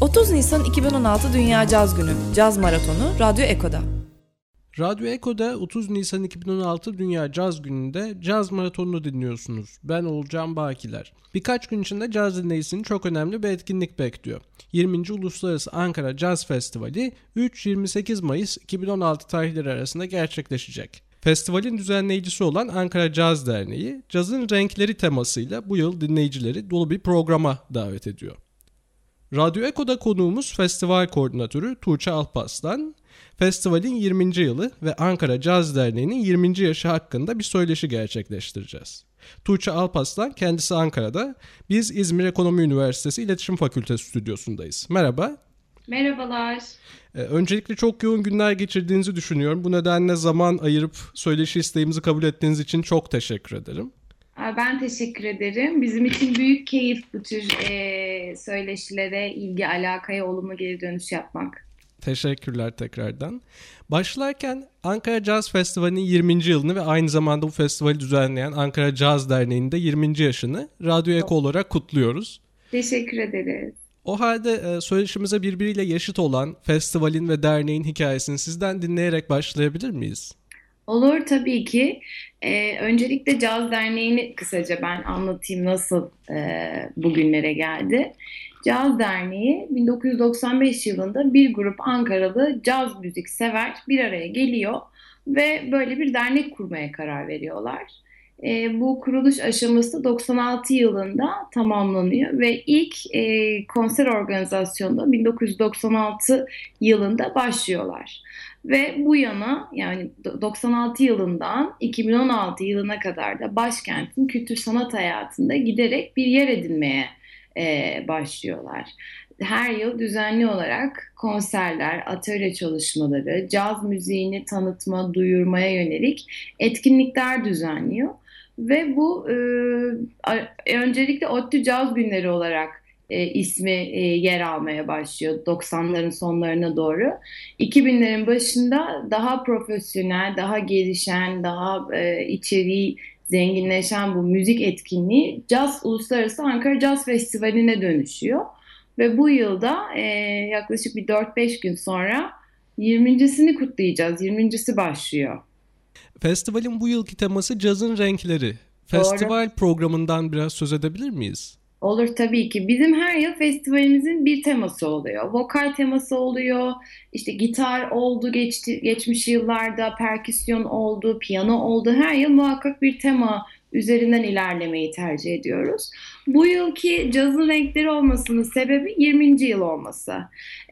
30 Nisan 2016 Dünya Caz Günü. Caz Maratonu Radyo Eko'da. Radyo Eko'da 30 Nisan 2016 Dünya Caz Günü'nde Caz Maratonu'nu dinliyorsunuz. Ben Olcan Bakiler. Birkaç gün içinde caz dinleyicisini çok önemli bir etkinlik bekliyor. 20. Uluslararası Ankara Caz Festivali 3-28 Mayıs 2016 tarihleri arasında gerçekleşecek. Festivalin düzenleyicisi olan Ankara Caz Derneği, cazın renkleri temasıyla bu yıl dinleyicileri dolu bir programa davet ediyor. Radyo Eko'da konuğumuz festival koordinatörü Tuğçe Alpaslan. Festivalin 20. yılı ve Ankara Caz Derneği'nin 20. yaşı hakkında bir söyleşi gerçekleştireceğiz. Tuğçe Alpaslan kendisi Ankara'da. Biz İzmir Ekonomi Üniversitesi İletişim Fakültesi stüdyosundayız. Merhaba. Merhabalar. Ee, öncelikle çok yoğun günler geçirdiğinizi düşünüyorum. Bu nedenle zaman ayırıp söyleşi isteğimizi kabul ettiğiniz için çok teşekkür ederim. Ben teşekkür ederim. Bizim için büyük keyif bu tür e, söyleşilere, ilgi, alakaya olumlu geri dönüş yapmak. Teşekkürler tekrardan. Başlarken Ankara Caz Festivali'nin 20. yılını ve aynı zamanda bu festivali düzenleyen Ankara Caz Derneği'nin de 20. yaşını Radyo Eko olarak kutluyoruz. Teşekkür ederiz. O halde e, söyleşimize birbiriyle yaşıt olan festivalin ve derneğin hikayesini sizden dinleyerek başlayabilir miyiz? Olur tabii ki. Ee, öncelikle Caz Derneği'ni kısaca ben anlatayım nasıl e, bugünlere geldi. Caz Derneği 1995 yılında bir grup Ankaralı caz müzik sever bir araya geliyor ve böyle bir dernek kurmaya karar veriyorlar. E, bu kuruluş aşaması 96 yılında tamamlanıyor ve ilk e, konser organizasyonunda 1996 yılında başlıyorlar. Ve bu yana yani 96 yılından 2016 yılına kadar da başkentin kültür sanat hayatında giderek bir yer edinmeye e, başlıyorlar. Her yıl düzenli olarak konserler, atölye çalışmaları, caz müziğini tanıtma, duyurmaya yönelik etkinlikler düzenliyor. Ve bu e, öncelikle ODTÜ Caz Günleri olarak e, ismi e, yer almaya başlıyor 90'ların sonlarına doğru. 2000'lerin başında daha profesyonel, daha gelişen, daha e, içeriği zenginleşen bu müzik etkinliği Caz Uluslararası Ankara Caz Festivali'ne dönüşüyor. Ve bu yılda e, yaklaşık bir 4-5 gün sonra 20.sini kutlayacağız. 20.si başlıyor. Festivalin bu yılki teması cazın renkleri. Festival Doğru. programından biraz söz edebilir miyiz? Olur tabii ki. Bizim her yıl festivalimizin bir teması oluyor. Vokal teması oluyor. İşte gitar oldu geçti, geçmiş yıllarda, perküsyon oldu, piyano oldu. Her yıl muhakkak bir tema üzerinden ilerlemeyi tercih ediyoruz. Bu yılki cazın renkleri olmasının sebebi 20. yıl olması.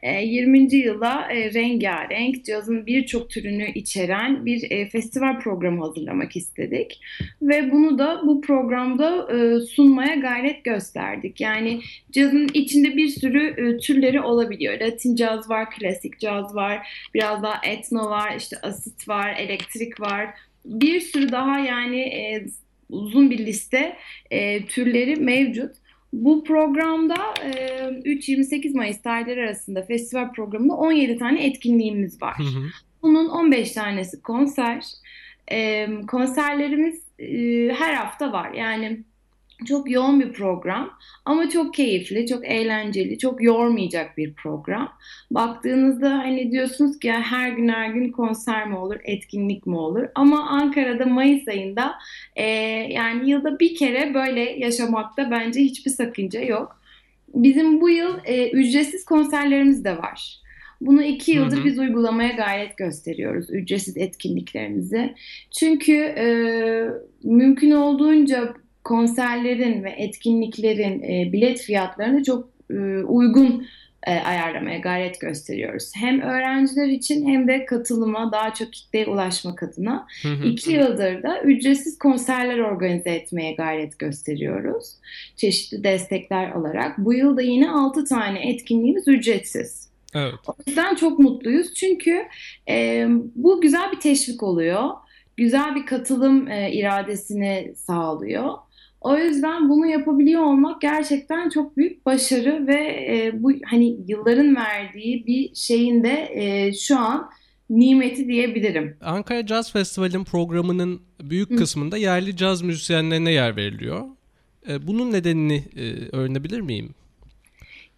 E, 20. yıla e, rengarenk cazın birçok türünü içeren bir e, festival programı hazırlamak istedik. Ve bunu da bu programda e, sunmaya gayret gösterdik. Yani cazın içinde bir sürü e, türleri olabiliyor. Latin caz var, klasik caz var, biraz daha etno var, işte asit var, elektrik var bir sürü daha yani e, uzun bir liste e, türleri mevcut. Bu programda e, 3-28 Mayıs tarihleri arasında festival programında 17 tane etkinliğimiz var. Hı hı. Bunun 15 tanesi konser. E, konserlerimiz e, her hafta var. Yani çok yoğun bir program ama çok keyifli, çok eğlenceli, çok yormayacak bir program. Baktığınızda hani diyorsunuz ki her gün her gün konser mi olur, etkinlik mi olur? Ama Ankara'da Mayıs ayında e, yani yılda bir kere böyle yaşamakta bence hiçbir sakınca yok. Bizim bu yıl e, ücretsiz konserlerimiz de var. Bunu iki yıldır hı hı. biz uygulamaya gayret gösteriyoruz ücretsiz etkinliklerimizi. Çünkü e, mümkün olduğunca konserlerin ve etkinliklerin e, bilet fiyatlarını çok e, uygun e, ayarlamaya gayret gösteriyoruz. Hem öğrenciler için hem de katılıma daha çok kitleye ulaşmak adına. iki yıldır da ücretsiz konserler organize etmeye gayret gösteriyoruz. Çeşitli destekler alarak. Bu yıl da yine 6 tane etkinliğimiz ücretsiz. Evet. O yüzden çok mutluyuz. Çünkü e, bu güzel bir teşvik oluyor. Güzel bir katılım e, iradesini sağlıyor. O yüzden bunu yapabiliyor olmak gerçekten çok büyük başarı ve e, bu hani yılların verdiği bir şeyin de e, şu an nimeti diyebilirim. Ankara Caz Festivali'nin programının büyük Hı. kısmında yerli caz müzisyenlerine yer veriliyor. E, bunun nedenini e, öğrenebilir miyim?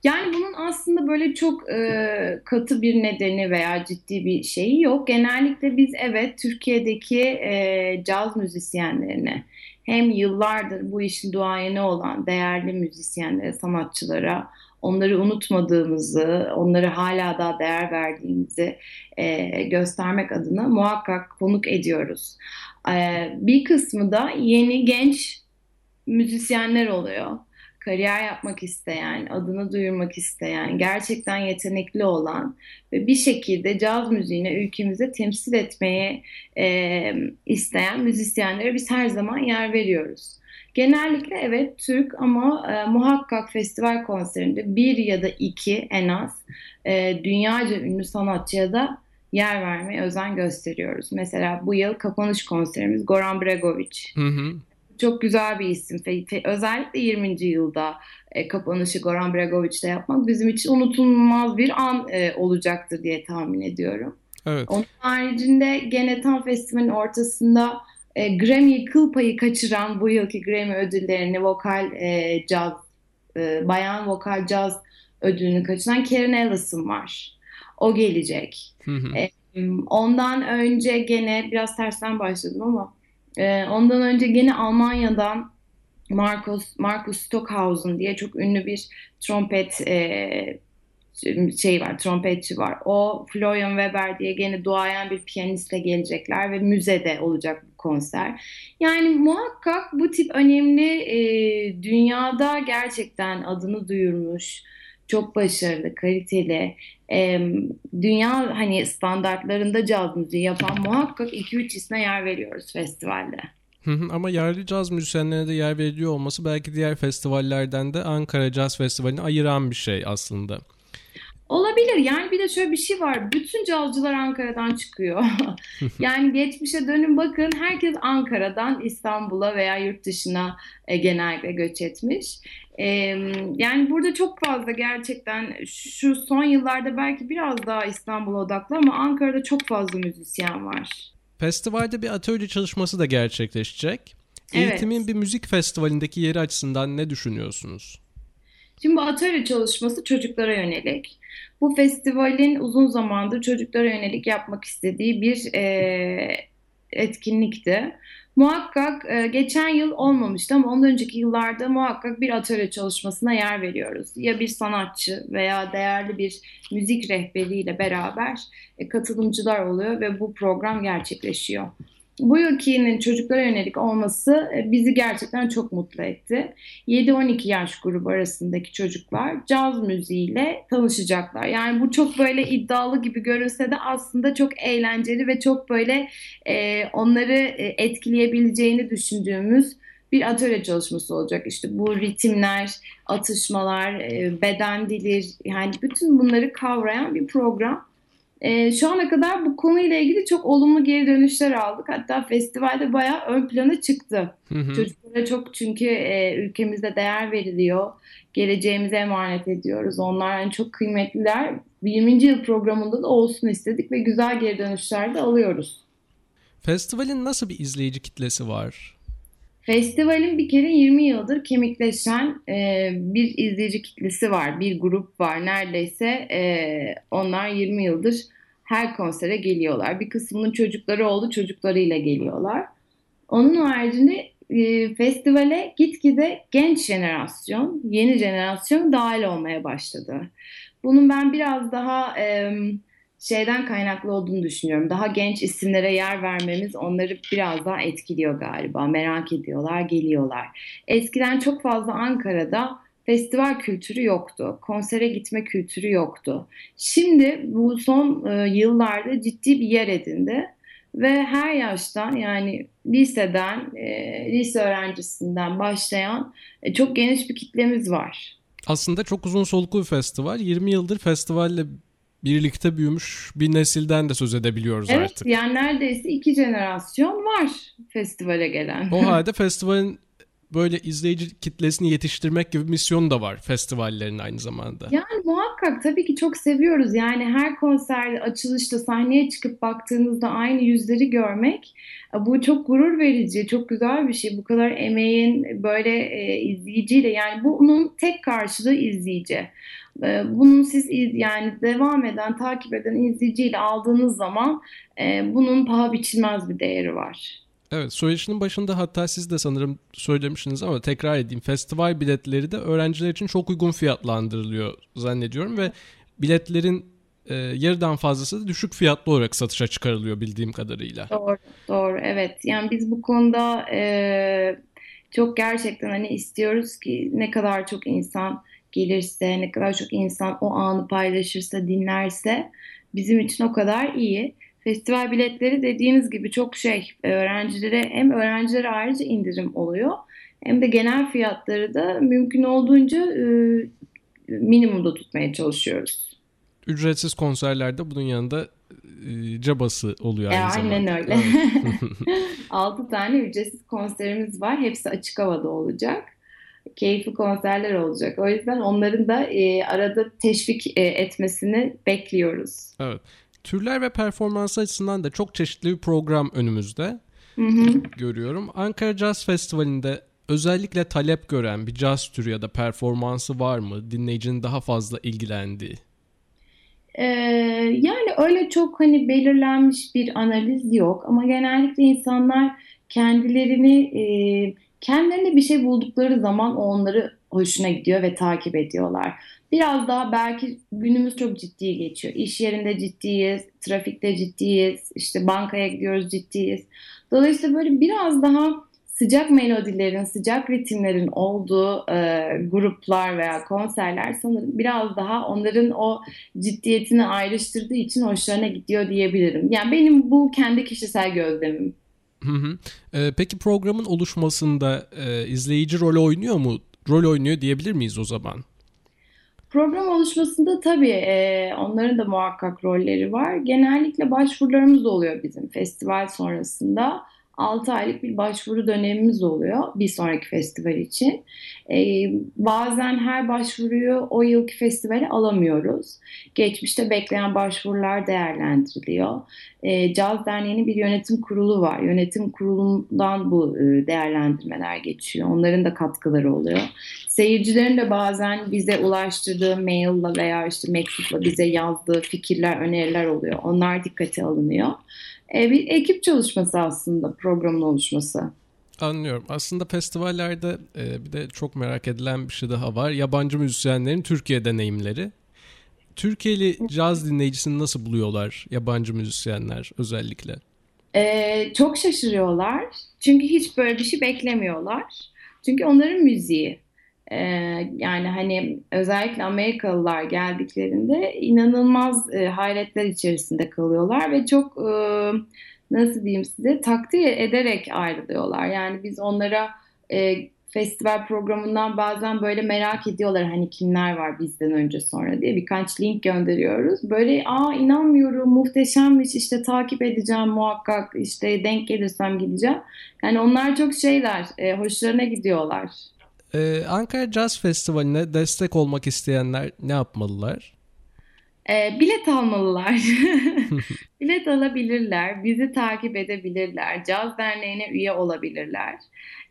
Yani bunun aslında böyle çok e, katı bir nedeni veya ciddi bir şeyi yok. Genellikle biz evet Türkiye'deki e, caz müzisyenlerine hem yıllardır bu işin duayeni olan değerli müzisyenlere, sanatçılara onları unutmadığımızı, onları hala daha değer verdiğimizi e, göstermek adına muhakkak konuk ediyoruz. E, bir kısmı da yeni genç müzisyenler oluyor kariyer yapmak isteyen, adını duyurmak isteyen, gerçekten yetenekli olan ve bir şekilde caz müziğini ülkemize temsil etmeye e, isteyen müzisyenlere biz her zaman yer veriyoruz. Genellikle evet Türk ama e, muhakkak festival konserinde bir ya da iki en az e, dünyaca ünlü sanatçıya da yer vermeye özen gösteriyoruz. Mesela bu yıl kapanış konserimiz Goran Bregovic. Hı hı çok güzel bir isim. Özellikle 20. yılda e, kapanışı Goran Bregovic'te yapmak bizim için unutulmaz bir an e, olacaktır diye tahmin ediyorum. Evet. Onun haricinde gene tam festivalin ortasında e, Grammy kıl payı kaçıran bu yılki Grammy ödüllerini vokal e, caz, e, bayan vokal caz ödülünü kaçıran Karen Ellison var. O gelecek. Hı hı. E, ondan önce gene biraz tersten başladım ama e, ondan önce gene Almanya'dan Markus Markus Stockhausen diye çok ünlü bir trompet e, şey var, trompetçi var. O Florian Weber diye gene duayen bir piyanistle gelecekler ve müzede olacak bu konser. Yani muhakkak bu tip önemli e, dünyada gerçekten adını duyurmuş, çok başarılı, kaliteli, e, dünya hani standartlarında caz müziği yapan muhakkak 2-3 isme yer veriyoruz festivalde. Ama yerli caz müzisyenlerine de yer veriliyor olması belki diğer festivallerden de Ankara Caz Festivali'ni ayıran bir şey aslında. Olabilir. Yani bir de şöyle bir şey var. Bütün cazcılar Ankara'dan çıkıyor. yani geçmişe dönün bakın herkes Ankara'dan İstanbul'a veya yurt dışına e, genellikle göç etmiş. E, yani burada çok fazla gerçekten şu son yıllarda belki biraz daha İstanbul odaklı ama Ankara'da çok fazla müzisyen var. Festivalde bir atölye çalışması da gerçekleşecek. Eğitimin evet. bir müzik festivalindeki yeri açısından ne düşünüyorsunuz? Şimdi bu atölye çalışması çocuklara yönelik. Bu festivalin uzun zamandır çocuklara yönelik yapmak istediği bir e, etkinlikti. Muhakkak e, geçen yıl olmamıştı ama ondan önceki yıllarda muhakkak bir atölye çalışmasına yer veriyoruz. Ya bir sanatçı veya değerli bir müzik rehberiyle beraber e, katılımcılar oluyor ve bu program gerçekleşiyor bu yılkinin çocuklara yönelik olması e, bizi gerçekten çok mutlu etti. 7-12 yaş grubu arasındaki çocuklar caz müziğiyle tanışacaklar. Yani bu çok böyle iddialı gibi görünse de aslında çok eğlenceli ve çok böyle e, onları e, etkileyebileceğini düşündüğümüz bir atölye çalışması olacak. İşte bu ritimler, atışmalar, e, beden dili yani bütün bunları kavrayan bir program. E, şu ana kadar bu konuyla ilgili çok olumlu geri dönüşler aldık. Hatta festivalde bayağı ön plana çıktı. Hı hı. Çocuklara çok çünkü e, ülkemizde değer veriliyor. Geleceğimize emanet ediyoruz. Onlar yani çok kıymetliler. 20. yıl programında da olsun istedik ve güzel geri dönüşler de alıyoruz. Festivalin nasıl bir izleyici kitlesi var? Festivalin bir kere 20 yıldır kemikleşen e, bir izleyici kitlesi var, bir grup var. Neredeyse e, onlar 20 yıldır her konsere geliyorlar. Bir kısmının çocukları oldu, çocuklarıyla geliyorlar. Onun haricinde e, festivale gitgide genç jenerasyon, yeni jenerasyon dahil olmaya başladı. Bunun ben biraz daha... E, şeyden kaynaklı olduğunu düşünüyorum. Daha genç isimlere yer vermemiz onları biraz daha etkiliyor galiba. Merak ediyorlar, geliyorlar. Eskiden çok fazla Ankara'da festival kültürü yoktu. Konsere gitme kültürü yoktu. Şimdi bu son e, yıllarda ciddi bir yer edindi. Ve her yaştan yani liseden, e, lise öğrencisinden başlayan e, çok geniş bir kitlemiz var. Aslında çok uzun soluklu bir festival. 20 yıldır festivalle birlikte büyümüş bir nesilden de söz edebiliyoruz evet, artık. Evet yani neredeyse iki jenerasyon var festivale gelen. O halde festivalin böyle izleyici kitlesini yetiştirmek gibi misyonu da var festivallerin aynı zamanda. Yani muhakkak tabii ki çok seviyoruz. Yani her konserde, açılışta sahneye çıkıp baktığınızda aynı yüzleri görmek bu çok gurur verici, çok güzel bir şey. Bu kadar emeğin böyle e, izleyiciyle yani bunun tek karşılığı izleyici. E, bunun siz yani devam eden, takip eden izleyiciyle aldığınız zaman e, bunun paha biçilmez bir değeri var. Evet söyleşinin başında hatta siz de sanırım söylemişsiniz ama tekrar edeyim. Festival biletleri de öğrenciler için çok uygun fiyatlandırılıyor zannediyorum ve biletlerin e, yarıdan fazlası da düşük fiyatlı olarak satışa çıkarılıyor bildiğim kadarıyla. Doğru, doğru evet. Yani biz bu konuda e, çok gerçekten hani istiyoruz ki ne kadar çok insan gelirse, ne kadar çok insan o anı paylaşırsa, dinlerse bizim için o kadar iyi. Festival biletleri dediğiniz gibi çok şey öğrencilere hem öğrencilere ayrıca indirim oluyor hem de genel fiyatları da mümkün olduğunca e, minimumda tutmaya çalışıyoruz. Ücretsiz konserlerde bunun yanında e, cabası oluyor aynı e, zamanda. Aynen öyle. Evet. 6 tane ücretsiz konserimiz var. Hepsi açık havada olacak. Keyifli konserler olacak. O yüzden onların da e, arada teşvik e, etmesini bekliyoruz. Evet. Türler ve performans açısından da çok çeşitli bir program önümüzde. Hı hı. Görüyorum. Ankara Jazz Festivali'nde özellikle talep gören bir jazz türü ya da performansı var mı? Dinleyicinin daha fazla ilgilendiği. Ee, yani öyle çok hani belirlenmiş bir analiz yok ama genellikle insanlar kendilerini e, kendilerine bir şey buldukları zaman onları hoşuna gidiyor ve takip ediyorlar. Biraz daha belki günümüz çok ciddi geçiyor. İş yerinde ciddiyiz, trafikte ciddiyiz, işte bankaya gidiyoruz ciddiyiz. Dolayısıyla böyle biraz daha sıcak melodilerin, sıcak ritimlerin olduğu e, gruplar veya konserler sanırım biraz daha onların o ciddiyetini ayrıştırdığı için hoşlarına gidiyor diyebilirim. Yani benim bu kendi kişisel gözlemim. Hı hı. Ee, peki programın oluşmasında e, izleyici rol oynuyor mu? Rol oynuyor diyebilir miyiz o zaman? Program oluşmasında tabii e, onların da muhakkak rolleri var. Genellikle başvurularımız oluyor bizim festival sonrasında. 6 aylık bir başvuru dönemimiz oluyor bir sonraki festival için. Ee, bazen her başvuruyu o yılki festivale alamıyoruz. Geçmişte bekleyen başvurular değerlendiriliyor. Ee, Caz Derneği'nin bir yönetim kurulu var. Yönetim kurulundan bu e, değerlendirmeler geçiyor. Onların da katkıları oluyor. Seyircilerin de bazen bize ulaştırdığı maille veya işte mektupla bize yazdığı fikirler, öneriler oluyor. Onlar dikkate alınıyor e, bir ekip çalışması aslında programın oluşması. Anlıyorum. Aslında festivallerde e, bir de çok merak edilen bir şey daha var. Yabancı müzisyenlerin Türkiye deneyimleri. Türkiye'li caz dinleyicisini nasıl buluyorlar yabancı müzisyenler özellikle? Ee, çok şaşırıyorlar. Çünkü hiç böyle bir şey beklemiyorlar. Çünkü onların müziği. Ee, yani hani özellikle Amerikalılar geldiklerinde inanılmaz e, hayretler içerisinde kalıyorlar ve çok e, nasıl diyeyim size takdir ederek ayrılıyorlar. Yani biz onlara e, festival programından bazen böyle merak ediyorlar hani kimler var bizden önce sonra diye birkaç link gönderiyoruz. Böyle aa inanmıyorum muhteşemmiş işte takip edeceğim muhakkak işte denk gelirsem gideceğim. Yani onlar çok şeyler e, hoşlarına gidiyorlar. Ee, Ankara Jazz Festivali'ne destek olmak isteyenler ne yapmalılar? E, bilet almalılar. bilet alabilirler, bizi takip edebilirler, Caz Derneği'ne üye olabilirler.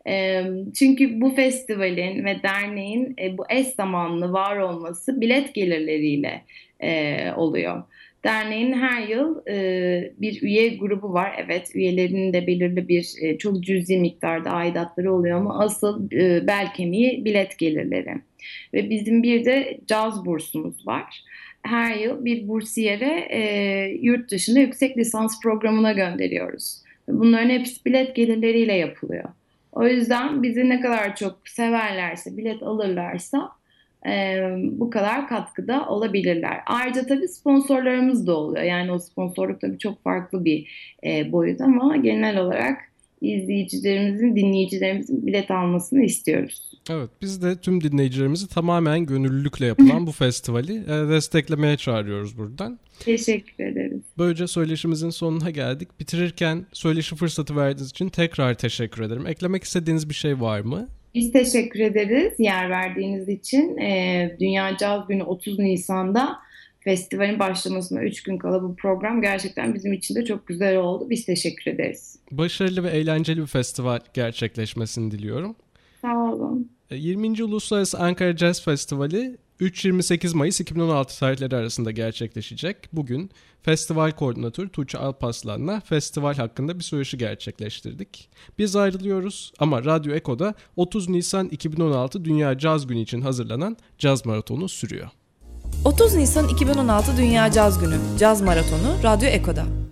E, çünkü bu festivalin ve derneğin e, bu eş zamanlı var olması bilet gelirleriyle e, oluyor. Derneğin her yıl e, bir üye grubu var. Evet üyelerinin de belirli bir e, çok cüzi miktarda aidatları oluyor ama asıl e, bel kemiği bilet gelirleri. Ve bizim bir de caz bursumuz var. Her yıl bir bursiyere e, yurt dışında yüksek lisans programına gönderiyoruz. Bunların hepsi bilet gelirleriyle yapılıyor. O yüzden bizi ne kadar çok severlerse, bilet alırlarsa e, bu kadar katkıda olabilirler. Ayrıca tabii sponsorlarımız da oluyor. Yani o sponsorluk tabii çok farklı bir e, boyut ama genel olarak izleyicilerimizin, dinleyicilerimizin bilet almasını istiyoruz. Evet biz de tüm dinleyicilerimizi tamamen gönüllülükle yapılan bu festivali desteklemeye çağırıyoruz buradan. Teşekkür ederiz. Böylece söyleşimizin sonuna geldik. Bitirirken söyleşi fırsatı verdiğiniz için tekrar teşekkür ederim. Eklemek istediğiniz bir şey var mı? Biz teşekkür ederiz yer verdiğiniz için. Ee, Dünya Caz Günü 30 Nisan'da festivalin başlamasına 3 gün kala bu program gerçekten bizim için de çok güzel oldu. Biz teşekkür ederiz. Başarılı ve eğlenceli bir festival gerçekleşmesini diliyorum. Sağ olun. 20. E, Uluslararası Ankara Jazz Festivali 3-28 Mayıs 2016 tarihleri arasında gerçekleşecek. Bugün festival koordinatörü Tuğçe Alpaslan'la festival hakkında bir söyleşi gerçekleştirdik. Biz ayrılıyoruz ama Radyo Eko'da 30 Nisan 2016 Dünya Caz Günü için hazırlanan caz maratonu sürüyor. 30 Nisan 2016 Dünya Caz Günü Caz Maratonu Radyo Eko'da.